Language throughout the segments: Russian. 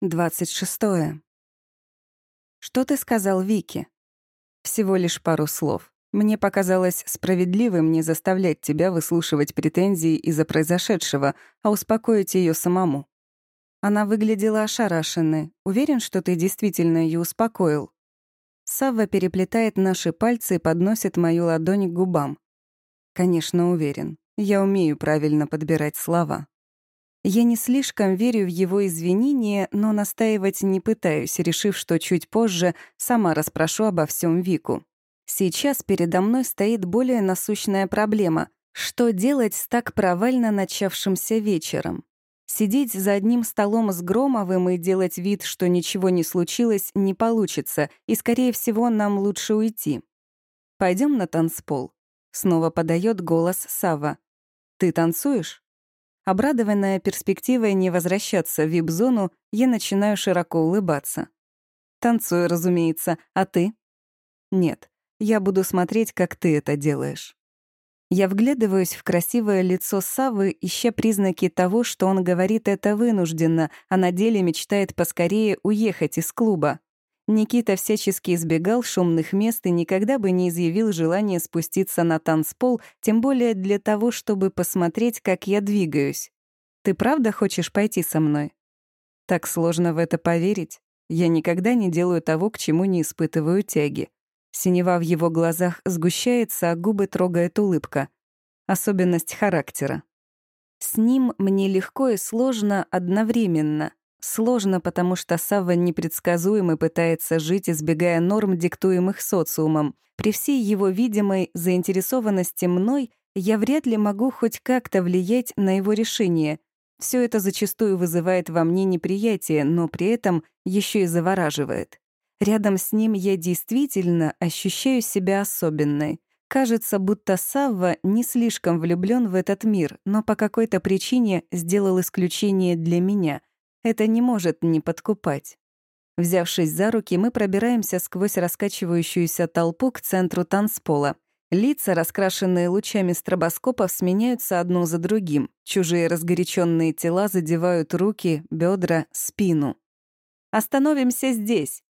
26. Что ты сказал Вике? Всего лишь пару слов. Мне показалось справедливым не заставлять тебя выслушивать претензии из-за произошедшего, а успокоить ее самому. Она выглядела ошарашенной. Уверен, что ты действительно ее успокоил. Савва переплетает наши пальцы и подносит мою ладонь к губам. Конечно, уверен. Я умею правильно подбирать слова. Я не слишком верю в его извинения, но настаивать не пытаюсь, решив, что чуть позже сама расспрошу обо всем Вику. Сейчас передо мной стоит более насущная проблема — что делать с так провально начавшимся вечером? Сидеть за одним столом с Громовым и делать вид, что ничего не случилось, не получится, и, скорее всего, нам лучше уйти. Пойдем на танцпол. Снова подает голос Сава. Ты танцуешь? Обрадованная перспективой не возвращаться в вип-зону, я начинаю широко улыбаться. Танцую, разумеется, а ты? Нет, я буду смотреть, как ты это делаешь. Я вглядываюсь в красивое лицо Савы, ища признаки того, что он говорит это вынужденно, а на деле мечтает поскорее уехать из клуба. Никита всячески избегал шумных мест и никогда бы не изъявил желания спуститься на танцпол, тем более для того, чтобы посмотреть, как я двигаюсь. «Ты правда хочешь пойти со мной?» Так сложно в это поверить. Я никогда не делаю того, к чему не испытываю тяги. Синева в его глазах сгущается, а губы трогает улыбка. Особенность характера. С ним мне легко и сложно одновременно. Сложно, потому что Савва непредсказуем пытается жить, избегая норм, диктуемых социумом. При всей его видимой заинтересованности мной я вряд ли могу хоть как-то влиять на его решение. Все это зачастую вызывает во мне неприятие, но при этом еще и завораживает. Рядом с ним я действительно ощущаю себя особенной. Кажется, будто Савва не слишком влюблен в этот мир, но по какой-то причине сделал исключение для меня — это не может не подкупать. Взявшись за руки, мы пробираемся сквозь раскачивающуюся толпу к центру танцпола. Лица, раскрашенные лучами стробоскопов, сменяются одно за другим. Чужие разгоряченные тела задевают руки, бедра, спину. «Остановимся здесь!»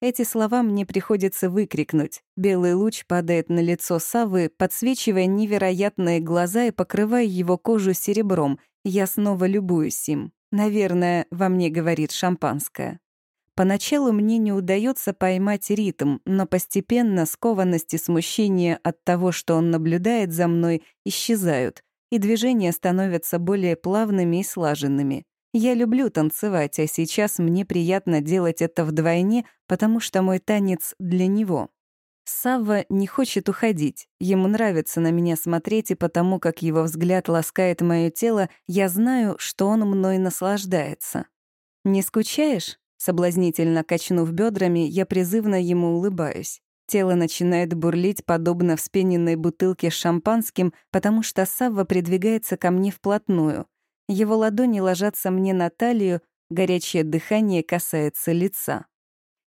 Эти слова мне приходится выкрикнуть. Белый луч падает на лицо Савы, подсвечивая невероятные глаза и покрывая его кожу серебром. Я снова любуюсь им. Наверное, во мне говорит шампанское. Поначалу мне не удается поймать ритм, но постепенно скованность и смущение от того, что он наблюдает за мной, исчезают, и движения становятся более плавными и слаженными. Я люблю танцевать, а сейчас мне приятно делать это вдвойне, потому что мой танец для него. Савва не хочет уходить. Ему нравится на меня смотреть, и потому как его взгляд ласкает мое тело, я знаю, что он мной наслаждается. «Не скучаешь?» Соблазнительно качнув бедрами, я призывно ему улыбаюсь. Тело начинает бурлить, подобно вспененной бутылке с шампанским, потому что Савва придвигается ко мне вплотную. Его ладони ложатся мне на талию, горячее дыхание касается лица.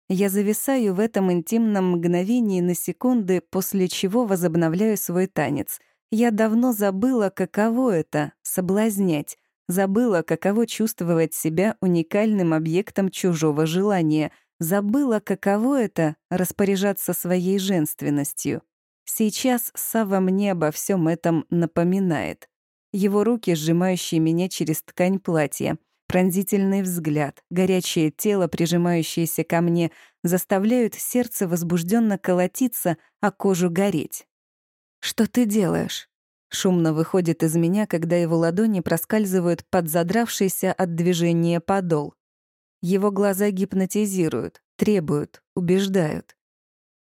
Я зависаю в этом интимном мгновении на секунды, после чего возобновляю свой танец. Я давно забыла, каково это — соблазнять, забыла, каково чувствовать себя уникальным объектом чужого желания, забыла, каково это — распоряжаться своей женственностью. Сейчас Сава мне обо всем этом напоминает. Его руки, сжимающие меня через ткань платья, Пронзительный взгляд, горячее тело, прижимающееся ко мне, заставляют сердце возбужденно колотиться, а кожу гореть. «Что ты делаешь?» Шумно выходит из меня, когда его ладони проскальзывают под задравшийся от движения подол. Его глаза гипнотизируют, требуют, убеждают.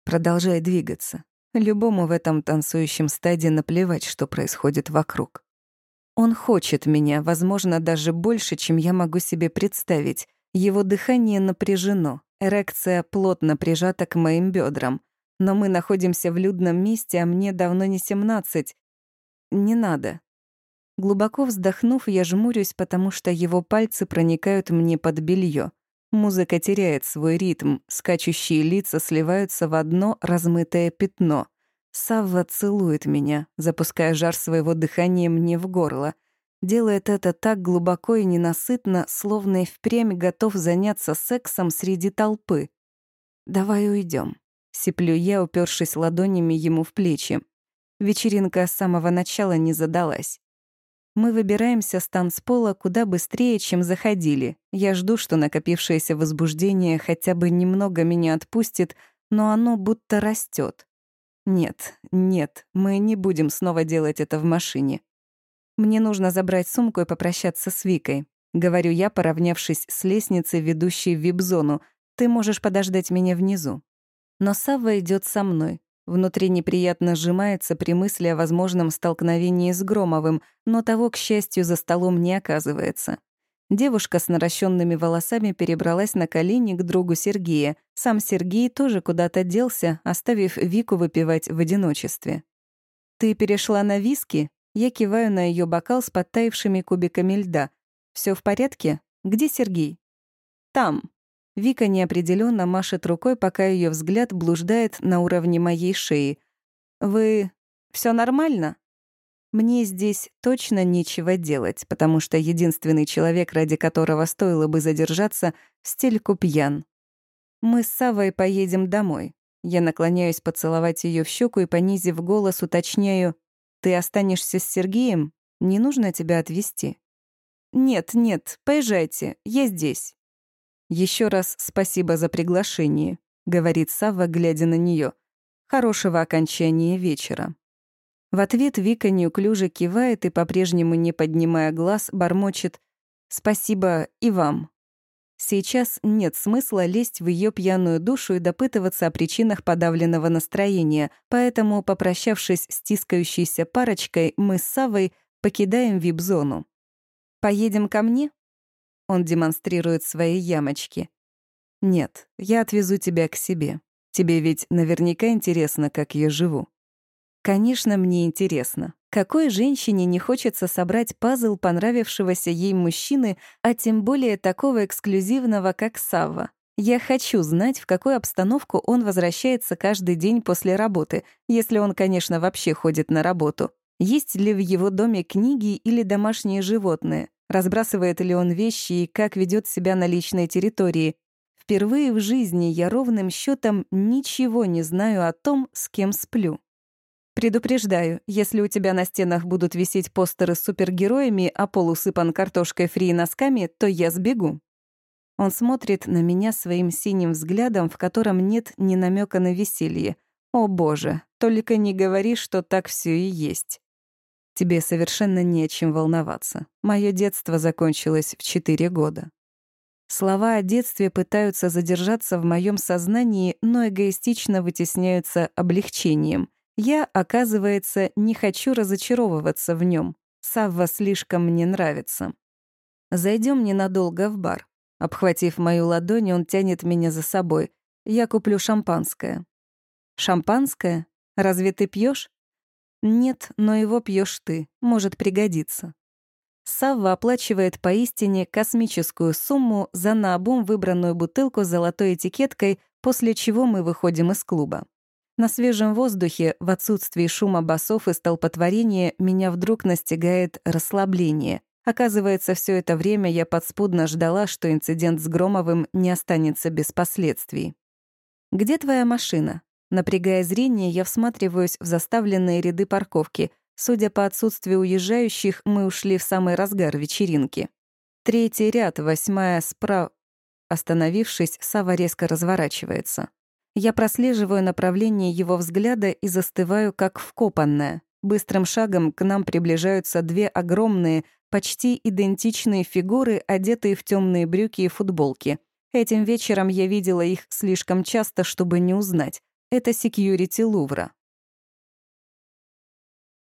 Продолжай двигаться. Любому в этом танцующем стаде наплевать, что происходит вокруг. Он хочет меня, возможно, даже больше, чем я могу себе представить. Его дыхание напряжено, эрекция плотно прижата к моим бедрам. Но мы находимся в людном месте, а мне давно не 17. Не надо. Глубоко вздохнув, я жмурюсь, потому что его пальцы проникают мне под белье. Музыка теряет свой ритм, скачущие лица сливаются в одно размытое пятно — Савва целует меня, запуская жар своего дыхания мне в горло. Делает это так глубоко и ненасытно, словно и впрямь готов заняться сексом среди толпы. «Давай уйдем. сиплю я, упершись ладонями ему в плечи. Вечеринка с самого начала не задалась. Мы выбираемся с танцпола куда быстрее, чем заходили. Я жду, что накопившееся возбуждение хотя бы немного меня отпустит, но оно будто растет. Нет, нет, мы не будем снова делать это в машине. Мне нужно забрать сумку и попрощаться с Викой. Говорю я, поравнявшись с лестницей, ведущей в вип-зону. Ты можешь подождать меня внизу. Но Савва идет со мной. Внутри неприятно сжимается при мысли о возможном столкновении с Громовым, но того, к счастью, за столом не оказывается. Девушка с наращенными волосами перебралась на колени к другу Сергея. Сам Сергей тоже куда-то делся, оставив Вику выпивать в одиночестве. «Ты перешла на виски?» Я киваю на ее бокал с подтаившими кубиками льда. Все в порядке? Где Сергей?» «Там». Вика неопределенно машет рукой, пока ее взгляд блуждает на уровне моей шеи. «Вы... все нормально?» Мне здесь точно нечего делать, потому что единственный человек, ради которого стоило бы задержаться, стельку пьян. Мы с Савой поедем домой. Я наклоняюсь поцеловать ее в щеку и, понизив голос, уточняю, «Ты останешься с Сергеем? Не нужно тебя отвезти?» «Нет, нет, поезжайте, я здесь». Еще раз спасибо за приглашение», — говорит Савва, глядя на нее. «Хорошего окончания вечера». В ответ Вика неуклюже кивает и, по-прежнему не поднимая глаз, бормочет «Спасибо и вам». Сейчас нет смысла лезть в ее пьяную душу и допытываться о причинах подавленного настроения, поэтому, попрощавшись с тискающейся парочкой, мы с Савой покидаем вип-зону. «Поедем ко мне?» Он демонстрирует свои ямочки. «Нет, я отвезу тебя к себе. Тебе ведь наверняка интересно, как я живу». Конечно, мне интересно. Какой женщине не хочется собрать пазл понравившегося ей мужчины, а тем более такого эксклюзивного, как Савва? Я хочу знать, в какую обстановку он возвращается каждый день после работы, если он, конечно, вообще ходит на работу. Есть ли в его доме книги или домашние животные? Разбрасывает ли он вещи и как ведет себя на личной территории? Впервые в жизни я ровным счетом ничего не знаю о том, с кем сплю. Предупреждаю, если у тебя на стенах будут висеть постеры с супергероями, а пол усыпан картошкой фри и носками, то я сбегу. Он смотрит на меня своим синим взглядом, в котором нет ни намека на веселье. О боже, только не говори, что так все и есть. Тебе совершенно не о чем волноваться. Мое детство закончилось в четыре года. Слова о детстве пытаются задержаться в моем сознании, но эгоистично вытесняются облегчением — я, оказывается, не хочу разочаровываться в нем. Савва слишком мне нравится. Зайдем ненадолго в бар. Обхватив мою ладонь, он тянет меня за собой. Я куплю шампанское. Шампанское? Разве ты пьешь? Нет, но его пьешь ты. Может пригодиться. Савва оплачивает поистине космическую сумму за наобум выбранную бутылку с золотой этикеткой, после чего мы выходим из клуба. На свежем воздухе, в отсутствии шума басов и столпотворения, меня вдруг настигает расслабление. Оказывается, все это время я подспудно ждала, что инцидент с Громовым не останется без последствий. «Где твоя машина?» Напрягая зрение, я всматриваюсь в заставленные ряды парковки. Судя по отсутствию уезжающих, мы ушли в самый разгар вечеринки. Третий ряд, восьмая справ... Остановившись, Сава резко разворачивается. Я прослеживаю направление его взгляда и застываю, как вкопанная. Быстрым шагом к нам приближаются две огромные, почти идентичные фигуры, одетые в темные брюки и футболки. Этим вечером я видела их слишком часто, чтобы не узнать. Это секьюрити Лувра.